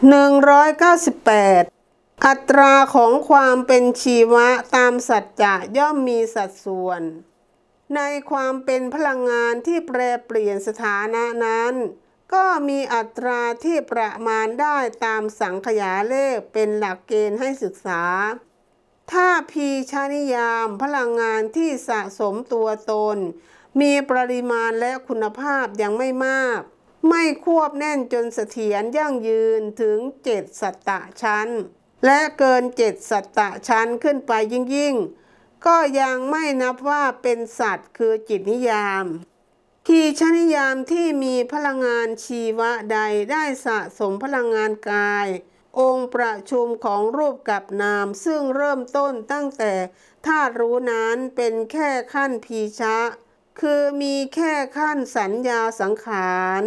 198 อัตราของความเป็นชีวะตามสัจจะย่อมมีสัดส่วน ในความเป็นพลังงานที่แปรเปลี่ยนสถานะนั้น ก็มีอัตราที่ประมาณได้ตามสังขยาเลขเป็นหลักเกณฑ์ให้ศึกษา ถ้าพีชานิยามพลังงานที่สะสมตัวตน มีปริมาณและคุณภาพยังไม่มาก ไม่ควบแน่นจนเสถียรยั่งยืนถึงเจ็ดสัตตะชั้น และเกินเจ็ดสัตตะชั้นขึ้นไปยิ่งยิ่งๆก็ยังไม่นับว่าเป็นสัตว์คือจิตนิยามขีชนิยามที่มีพลังงานชีวะใดได้สะสมพลังงานกาย องค์ประชุมของรูปกับนาม ซึ่งเริ่มต้นตั้งแต่ธาตุรู้นั้นเป็นแค่ขั้นพีชะ คือมีแค่ขั้นสัญญาสังขาร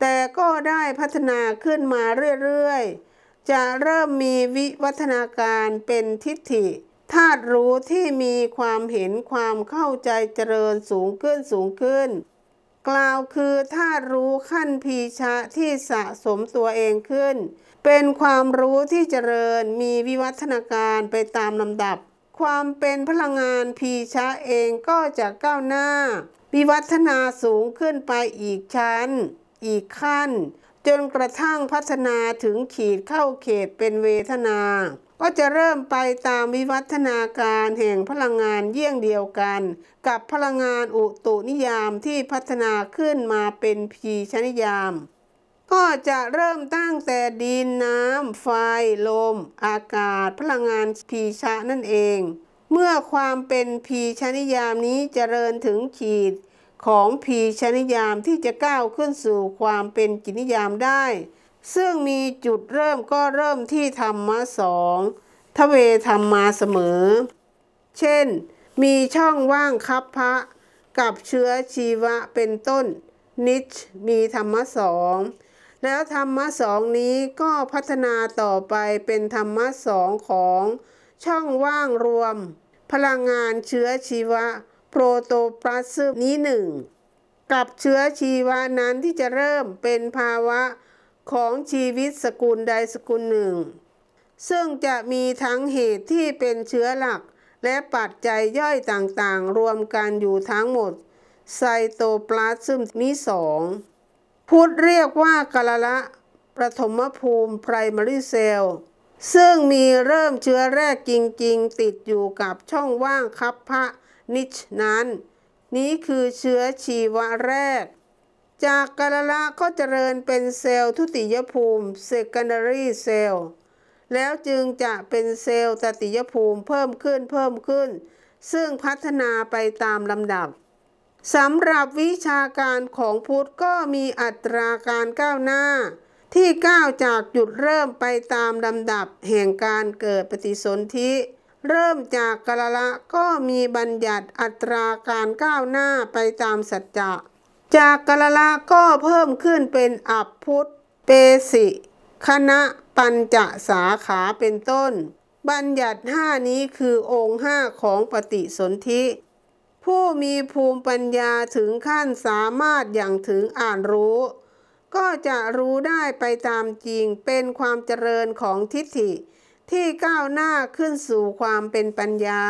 แต่ก็ได้พัฒนาขึ้นมาเรื่อยๆ จะเริ่มมีวิวัฒนาการเป็นทิฏฐิธาตุรู้ที่มีความเห็นความเข้าใจเจริญสูงขึ้นสูงขึ้น กล่าวคือธาตุรู้ขั้นพีชะที่สะสมตัวเองขึ้น เป็นความรู้ที่เจริญมีวิวัฒนาการไปตามลำดับ ความเป็นพลังงานพีชะเองก็จะก้าวหน้า วิวัฒนาสูงขึ้นไปอีกชั้น อีกขั้น จนกระทั่งพัฒนาถึงขีดเข้าเขตเป็นเวทนา ก็จะเริ่มไปตามวิวัฒนาการแห่งพลังงานเยี่ยงเดียวกัน กับพลังงานอุตุนิยามที่พัฒนาขึ้นมาเป็นพีชนิยาม ก็จะเริ่มตั้งแต่ดินน้ำ ไฟ ลม อากาศ พลังงานพีชะนั่นเอง เมื่อความเป็นพีชนิยามนี้เจริญถึงขีดของพีชนิยามที่จะก้าวขึ้นสู่ความเป็นจินิยามได้ ซึ่งมีจุดเริ่มก็เริ่มที่ธรรมะสองทเวธรรมมาเสมอ เช่น มีช่องว่างคับพระ กับเชื้อชีวะเป็นต้น นิชมีธรรมะสอง แล้วธรรมะสองนี้ก็พัฒนาต่อไปเป็นธรรมะสองของช่องว่างรวม พลังงานเชื้อชีวะ โปรโตปลาซึมนี้หนึ่งกับเชื้อชีวะนั้นที่จะเริ่มเป็นภาวะของชีวิตสกุลใดสกุลหนึ่ง ซึ่งจะมีทั้งเหตุที่เป็นเชื้อหลัก และปัจจัยย่อยต่างๆ รวมกันอยู่ทั้งหมดไซโตปลาซึมนี้สอง พุทธเรียกว่ากาลละประถมภูมิ primary cell ซึ่งมีเริ่มเชื้อแรกจริง ๆ ติดอยู่กับช่องว่างคับพระนิชนั้น นี้คือเชื้อชีวะแรก จากกาลละก็เจริญเป็นเซลล์ทุติยภูมิ secondary cell แล้วจึงจะเป็นเซลล์ตติยภูมิเพิ่มขึ้นเพิ่มขึ้น ซึ่งพัฒนาไปตามลำดับ สำหรับวิชาการของพุทธก็มีอัตราการก้าวหน้า ที่ก้าวจากจุดเริ่มไปตามลำดับแห่งการเกิดปฏิสนธิเริ่มจากกะละละก็มีบัญญัติอัตราการก้าวหน้าไปตามสัจจะ จากกะละละก็เพิ่มขึ้นเป็นอัพพุทธเปสิ คณะปัญจสาขาเป็นต้น บัญญัติห้านี้คือองค์ห้าของปฏิสนธิ ผู้มีภูมิปัญญาถึงขั้นสามารถอย่างถึงอ่านรู้ ก็จะรู้ได้ไปตามจริงเป็นความเจริญของทิฏฐิที่ก้าวหน้าขึ้นสู่ความเป็นปัญญา